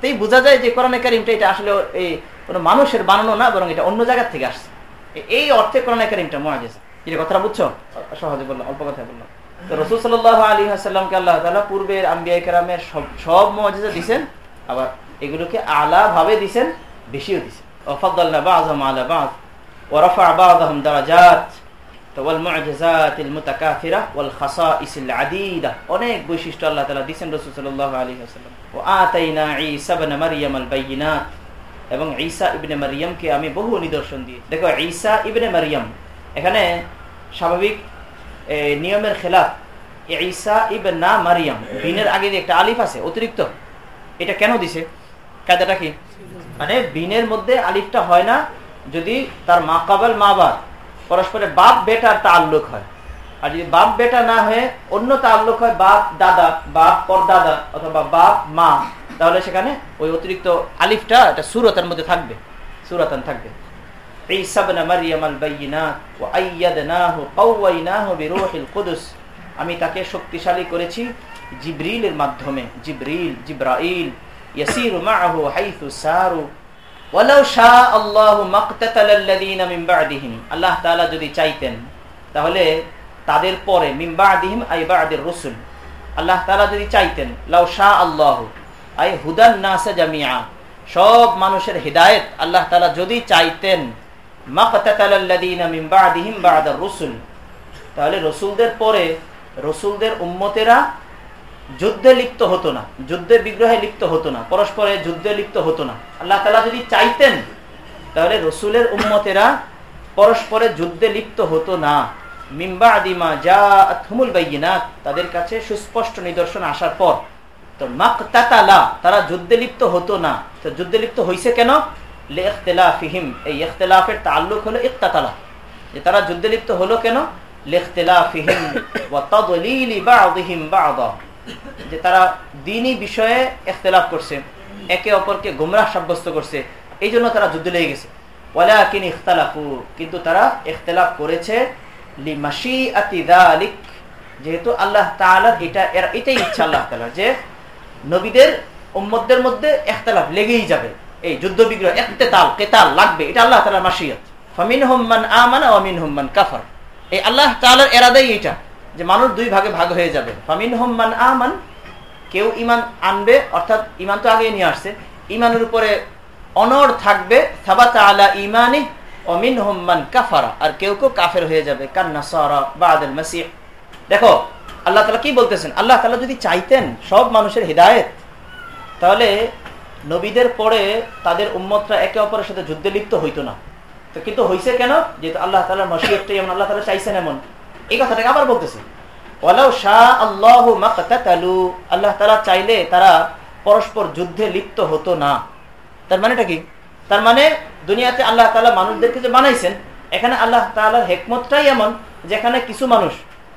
তাই বোঝা যায় যে কোরআনে কারিমটা এটা আসলে এই কোনো মানুষের বানানো না, বরং এটা অন্য জায়গার থেকে আসছে। এই অর্থে কোরআনে কারিমটা মহাজেজ এটা কথাটা বুঝছ? সহজে বললাম, অল্প কথা বললাম। রসুল সাল আলী আসাল্লামকে আল্লাহ তালা পূর্বের সব সব দিছেন, আবার এগুলোকে আলা ভাবে দিছেন, বেশিও দিছেন। অনেক বৈশিষ্ট্য আল্লাহ তালা দিচ্ছেন রসুল আলী আসাল্লাম ও আতাইনা মারিয়াম এবং ঈসা ইবনে মারিয়ামকে আমি বহু নিদর্শন দিয়ে দেখো, ঈসা ইবনে মারিয়াম, এখানে স্বাভাবিক নিয়মের খেলাফ। ঈসা ইবন না মারিয়াম, বিনের আগে যে একটা আলিফ আছে, অতিরিক্ত। এটা কেন দিছে? কায়দাটা কি? মানে বিনের মধ্যে আলিফটা হয় না যদি তার মা কাবাল মা বাদ পরস্পরের বাপ বেটার তাল্লুক হয়। আর যদি বাপ বেটা না হয়ে অন্য তাল্লুক হয় বাপ দাদা, বাপ পরদাদা অথবা বাপ মা, তাহলে সেখানে ওই অতিরিক্ত আলিফটা এটা সুরতার মধ্যে থাকবে, সুরতান থাকবে। আমি তাকে শক্তিশালী করেছি জিব্রিলের মাধ্যমে জিব্রিল জিব্রাইল, ইয়াসিরু মাআহু হাইথু সারু। আল্লাহ তাআলা যদি চাইতেন, তাহলে তাদের পরে মিমবাদিহিম আইবাদের রসুল। আল্লাহ তাআলা যদি চাইতেন, লাউ শাহ আল্লাহ, আই হুদান নাসা জামিয়া সব মানুষের হৃদায়ত আল্লাহ তাআলা যদি চাইতেন রসুল, তাহলে রসুলদের পরে রসুলদের উম্মতেরা যুদ্ধে লিপ্ত হতো না, যুদ্ধে বিগ্রহে লিপ্ত হতো না, পরস্পরে যুদ্ধে লিপ্ত হতো না। আল্লাহ তালা যদি চাইতেন, তাহলে রসুলের উম্মতেরা পরস্পরে যুদ্ধে লিপ্ত হতো না। তাদের কাছে সুস্পষ্ট নিদর্শন আসার পর, তো মাক তাতালা তারা যুদ্ধে লিপ্ত হতো না। তো যুদ্ধে লিপ্ত হয়েছে কেন? লেখতেলাফিহিম। এই ইখতলাফের তাল্লুক হলো ইকতাতালা। যে তারা যুদ্ধে লিপ্ত হলো কেন? যে তারা দিনই বিষয়ে এখতলাফ করছে, একে অপরকে গুমরাহ সাব্যস্ত করছে এই জন্য তারা যুদ্ধ লেগে গেছে। ইখতালাফু। কিন্তু তারা ইখতলাফ করেছে যেহেতু আল্লাহ এটা এটাই ইচ্ছা আল্লাহ তাআলার, যে নবীদের উম্মতদের মধ্যে এখতলাফ লেগেই যাবে। এই যুদ্ধ বিগ্রহ একতেতাল কেতাল লাগবে, এটা আল্লাহ তাআলার মাসিয়ত ফামিন হুম্মান আমানা ওয়া মিন হুম্মান কাফার। এই আল্লাহ তাআলার এরাদাই এটা, যে মানুষ দুই ভাগে ভাগ হয়ে যাবে। ফামিন হোম্মান আমান, কেউ ইমান আনবে, অর্থাৎ ইমান তো আগে নিয়ে আসছে ইমানের উপরে অনর থাকবে, সাবাত আলা ইমানি অমিন হোম্মান কাফারা, আর কেউ কেউ কাফের হয়ে যাবে কান্না সরা বাদল মাসিহ। দেখো, আল্লাহ তালা কি বলতেছেন? আল্লাহ তালা যদি চাইতেন সব মানুষের হৃদায়ত, তাহলে নবীদের পরে তাদের উম্মতরা একে অপরের সাথে যুদ্ধে লিপ্ত হইতো না। তো কিন্তু হয়েছে কেন? যেহেতু আল্লাহ তালার মসিয়তটাই এমন আল্লাহ তালা চাইছেন এমন। এই কথাটাকে আবার বলতেছে। ওয়ালাউ শাহ আল্লাহ মাকাতালু আল্লাহ তালা চাইলে তারা পরস্পর যুদ্ধে লিপ্ত হতো না। তার মানেটা কি? তার মানে দুনিয়াতে আল্লাহ তালা মানুষদেরকে যে বানাইছেন, এখানে আল্লাহ তালার হেকমতটাই এমন যেখানে কিছু মানুষ,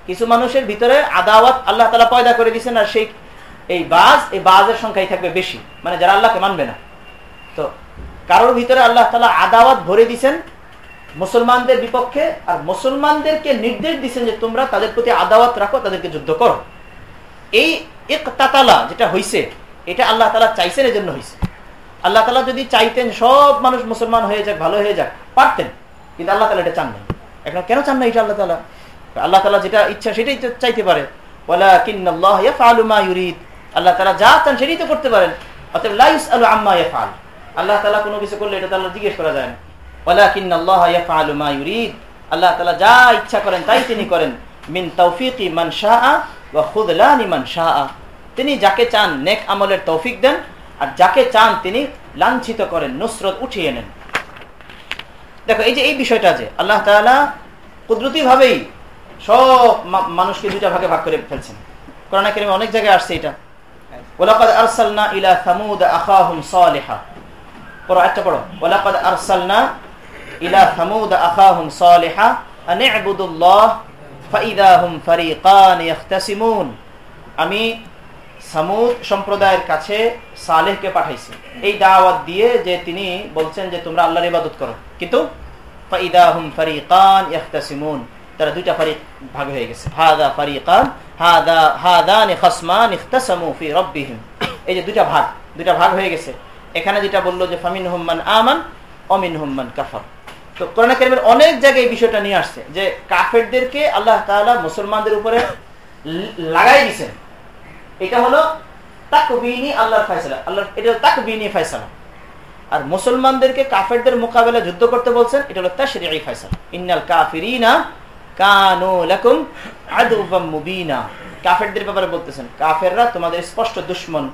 কিছু মানুষের ভিতরে আদাওয়াত আল্লাহ তালা পয়দা করে দিয়েছেন আর সেই এই বাজ, এই বাজের সংখ্যাই থাকবে বেশি। মানে যারা আল্লাহকে মানবে না। তো কারোর ভিতরে আল্লাহ তালা আদাওয়াত ভরে দিছেন মুসলমানদের বিপক্ষে আর মুসলমানদেরকে নির্দেশ দিচ্ছেন যে তোমরা তাদের প্রতি আদাওয়াত রাখো, তাদেরকে যুদ্ধ করো। এই এক তাতালা যেটা হয়েছে এটা আল্লাহ তালা চাইছেন এই জন্য হয়েছে আল্লাহ তালা যদি চাইতেন সব মানুষ মুসলমান হয়ে যাক, ভালো হয়ে যাক, পারতেন। কিন্তু আল্লাহ তালা এটা চান না এখন কেন চান না এটা আল্লাহ তালা আল্লাহ তালা যেটা ইচ্ছা সেটাই চাইতে পারে। আল্লাহ তালা যা চান সেটাই তো করতে পারেন। অতএব আল্লাহ তালা কোনো কিছু করলে এটা তাল্লাহ জিজ্ঞেস করা যায় না। আল্লাহ তালা যা ইচ্ছা করেন তাই তিনি করেন। মিন তৌফিকি মান শাহ মান শাহ তিনি যাকে চান নেক আমলের তৌফিক দেন। আর যাকে চান তিনি লাঞ্ছিত করেন, নুসরত উঠিয়ে নেন। দেখো, এই যে এই বিষয়টা যে আল্লাহ তালা কুদরতি ভাবেই সব মানুষকে দুইটা ভাগে ভাগ করে ফেলছেন। করোনা কেরিমে অনেক জায়গায় আসছে এটা। একটা ইলা আমি সামুদ সম্প্রদায়ের কাছে সালেহকে পাঠাইছে। এই দাওয়াত দিয়ে যে তিনি বলছেন যে তোমরা আল্লাহর ইবাদত করো। কিন্তু তারা দুইটা ফারিক ভাগ হয়ে গেছে। হাদা ফারিকান, হাদা, হাদান খাসমান ইখতাসামু এই যে দুইটা ভাগ দুইটা ভাগ হয়ে গেছে। এখানে যেটা বলল যে ফামিন হুম্মান আমান অমিন হুম্মান কাফার। তো কোরআন কারিমের অনেক জায়গায় এই বিষয়টা নিয়ে আসছে যে কাফেরদেরকে আল্লাহ তাআলা মুসলমানদের উপরে লাগাই দিয়েছেন। এটা হলো তাকবিনী আল্লাহর ফয়সালা। আল্লাহ এটা তাকবিনী ফয়সালা। আর মুসলমানদেরকে কাফেরদের মোকাবেলা যুদ্ধ করতে বলছেন, এটা হলো তাশরিঈ ফয়সালা। ইন্নাল কাফিরিনা কানু লাকুম আদুবাম মুবিনা। কাফেরদের ব্যাপারে বলতেছেন, কাফেররা তোমাদের স্পষ্ট দুশ্মন।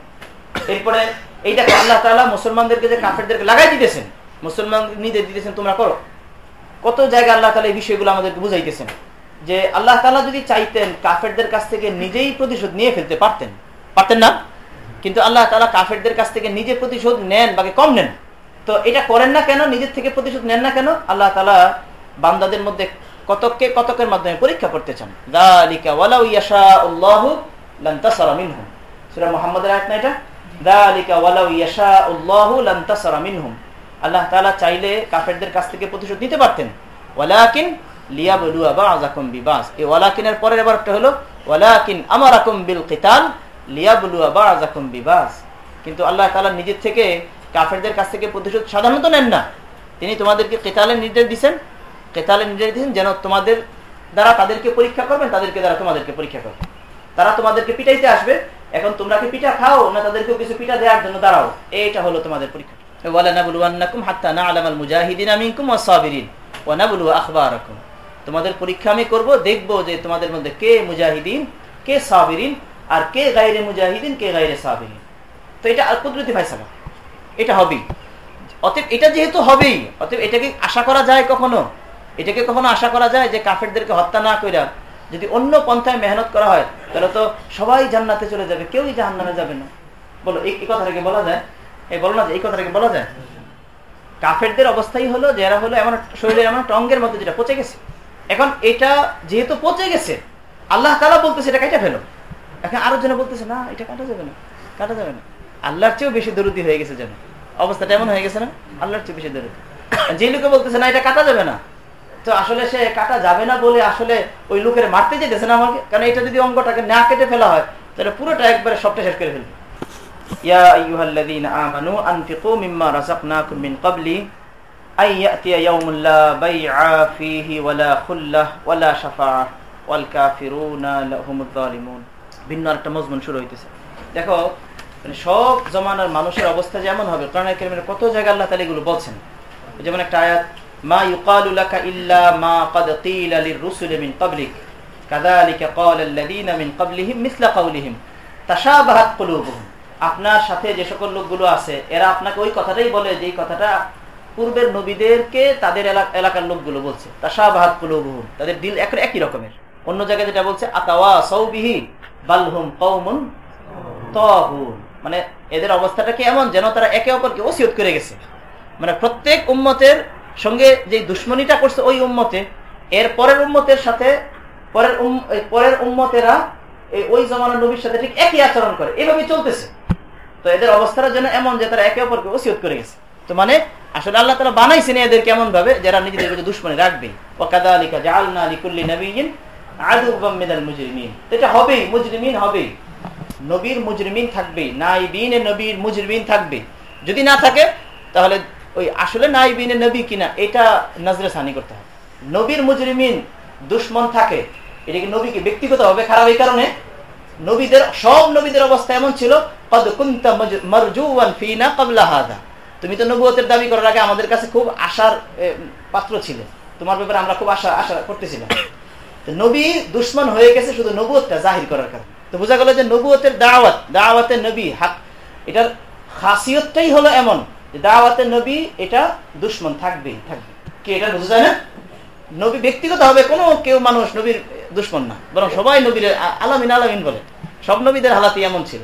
এরপরে এইটা আল্লাহ তাআলা মুসলমানদেরকে যে কাফেরদেরকে লাগাই দিতেছেন মুসলমান নিজে দিতেছেন, তোমরা করো। কত জায়গায় আল্লাহ তালা এই বিষয়গুলো আমাদেরকে বুঝাইতেছেন। যে আল্লাহ তালা যদি চাইতেন কাফেরদের কাছ থেকে নিজেই প্রতিশোধ নিয়ে ফেলতে পারতেন। পারতেন না? কিন্তু আল্লাহ তালা কাফেরদের কাছ থেকে নিজে প্রতিশোধ নেন বাকি কম নেন। তো এটা করেন না কেন? নিজের থেকে প্রতিশোধ নেন না কেন? আল্লাহ তালা বান্দাদের মধ্যে কতককে কতকের মাধ্যমে পরীক্ষা করতে চান? আল্লাহু চাইলে কাফেরদের কাছ থেকে প্রতিশোধ নিতে পারতেন। হলো বিল বিবাস। কিন্তু আল্লাহ নিজের থেকে প্রতিশোধ সাধারণত নেন না। তিনি কেতালের নির্দেশ দিচ্ছেন যেন তোমাদের দ্বারা তাদেরকে পরীক্ষা করবেন, তাদেরকে দ্বারা তোমাদেরকে পরীক্ষা করবেন। তারা তোমাদেরকে পিটাইতে আসবে। এখন তোমরা কি পিঠা খাও না তাদেরকেও কিছু পিঠা দেওয়ার জন্য দাঁড়াও? এইটা হলো তোমাদের পরীক্ষা। তোমাদের পরীক্ষা আমি করব, দেখব যে তোমাদের মধ্যে কে মুজাহিদিন, কে সাবিরিন, আর কে গাইরে মুজাহিদিন, কে গাইরে সাবিরিন। তো এটা কুদরতি ফাইসালা এটা হবেই। অতএব এটা যেহেতু হবেই, অতএব এটাকে আশা করা যায় কখনো? এটাকে কখনো আশা করা যায় যে কাফেরদেরকে হত্যা না কইরা যদি অন্য পন্থায় মেহনত করা হয়, তাহলে তো সবাই জান্নাতে চলে যাবে, কেউই জাহান্নামে যাবে না। বলো, এই কথাটাকে বলা যায়? এই বলো না যে এই কথাটাকে বলা যায়? কাফেরদের অবস্থাই হলো যে এরা হলো এমন শরীরের এমন টঙ্গের মধ্যে যেটা পচে গেছে। এখন এটা যেহেতু পচে গেছে, আল্লাহ তালা বলতেছে এটা কাটা ফেলো। এখন আরও যেন বলতেছে, না, এটা কাটা যাবে না, কাটা যাবে না। আল্লাহর চেয়েও বেশি দরুদি হয়ে গেছে যেন। অবস্থাটা এমন হয়ে গেছে না? আল্লাহর চেয়ে বেশি দরুদি। যে লোকে বলতেছে, না, এটা কাটা যাবে না। তো আসলে সে কাটা যাবে না বলে আসলে ওই লোকের মারতে যেতেছে না আমাকে। কারণ এটা যদি অঙ্গটাকে না কেটে ফেলা হয়, তাহলে পুরোটা একবারে সবটা শেষ করে ফেলবে। ইয়া আইয়ুহাল্লাযীনা আমানু আনফিকু মিম্মা রাযাকনাকুম মিন ক্বাবলি ভিন্ন একটা মজমুন শুরু হইতেছে। দেখো মানে সব জমানার মানুষের অবস্থা যেমন হবে, কোরআন কারীমের কত জায়গা আল্লাহ তাআলা এগুলো বলছেন। যেমন একটা আয়াত, মা ইউকালু লাকা ইল্লা মা ক্বাদ কিলা লির-রুসুলি মিন ক্বাবলিক। কাযালিকা ক্বালা আল্লাযীনা মিন ক্বাবলিহিম মিসলা ক্বাউলিহিম, তাশাবাহাত কুলুবুহুম। আপনার সাথে যে সকল লোকগুলো আছে, এরা আপনাকে ওই কথাটাই বলে যে কথাটা পূর্বের নবীদেরকে তাদের এলাকার লোকগুলো বলছে তাসাবাহাত কুলুবুহুম, তাদের দিল এক একই রকমের। অন্য জায়গায় যেটা বলছে আতাওয়া সৌবিহি বালহুম কওমুন তাহুন মানে এদের অবস্থাটা কি এমন যেন তারা একে অপরকে ওসিয়ত করে গেছে? মানে প্রত্যেক উম্মতের সঙ্গে যে দুশ্মনীটা করছে ওই উম্মতে, এর পরের উম্মতের সাথে, পরের পরের উম্মতেরা ওই জমানার নবীর সাথে ঠিক একই আচরণ করে। এভাবে চলতেছে। তো এদের অবস্থাটা যেন এমন যে তারা একে অপরকে ওসিয়ত করে গেছে। তো মানে আসলে আল্লাহ তালা বানাইছেন এদের কেমন ভাবে যারা নিজেদের মধ্যে দুশ্মনী রাখবে। নবীর মুজরিমিন যদি না থাকে, তাহলে ওই আসলে নাইবিনে নবী কিনা, এটা নজরে সানি করতে হবে। নবীর মুজরিমিন দুশ্মন থাকে, এটা কি নবীকে ব্যক্তিগত হবে খারাপ এই কারণে? নবীদের, সব নবীদের অবস্থা এমন ছিল, কদ কুনতা মারজুওয়ান ফিনা ক্বাবলা হাযা তুমি তো নবুয়তের দাবি করার আগে আমাদের কাছে খুব আশার পাত্র ছিলে। তোমার ব্যাপারে আমরা খুব আশা আশা করতেছিলাম। নবী দুশ্মন হয়ে গেছে শুধু নবুয়তটা জাহির করার কারণে। তো বোঝা গেল যে নবুয়তের দাওয়াত, দাওয়াতে নবী হাক এটার খাসিয়তটাই হলো এমন যে দাওয়াতে নবী এটা দুশ্মন থাকবেই, থাকবে। কি এটা বোঝা যায় না? নবী ব্যক্তিগত হবে কোনো কেউ মানুষ নবীর দুশ্মন না। বরং সবাই নবীর আলামিন আলামিন বলে। সব নবীদের হালাতি এমন ছিল।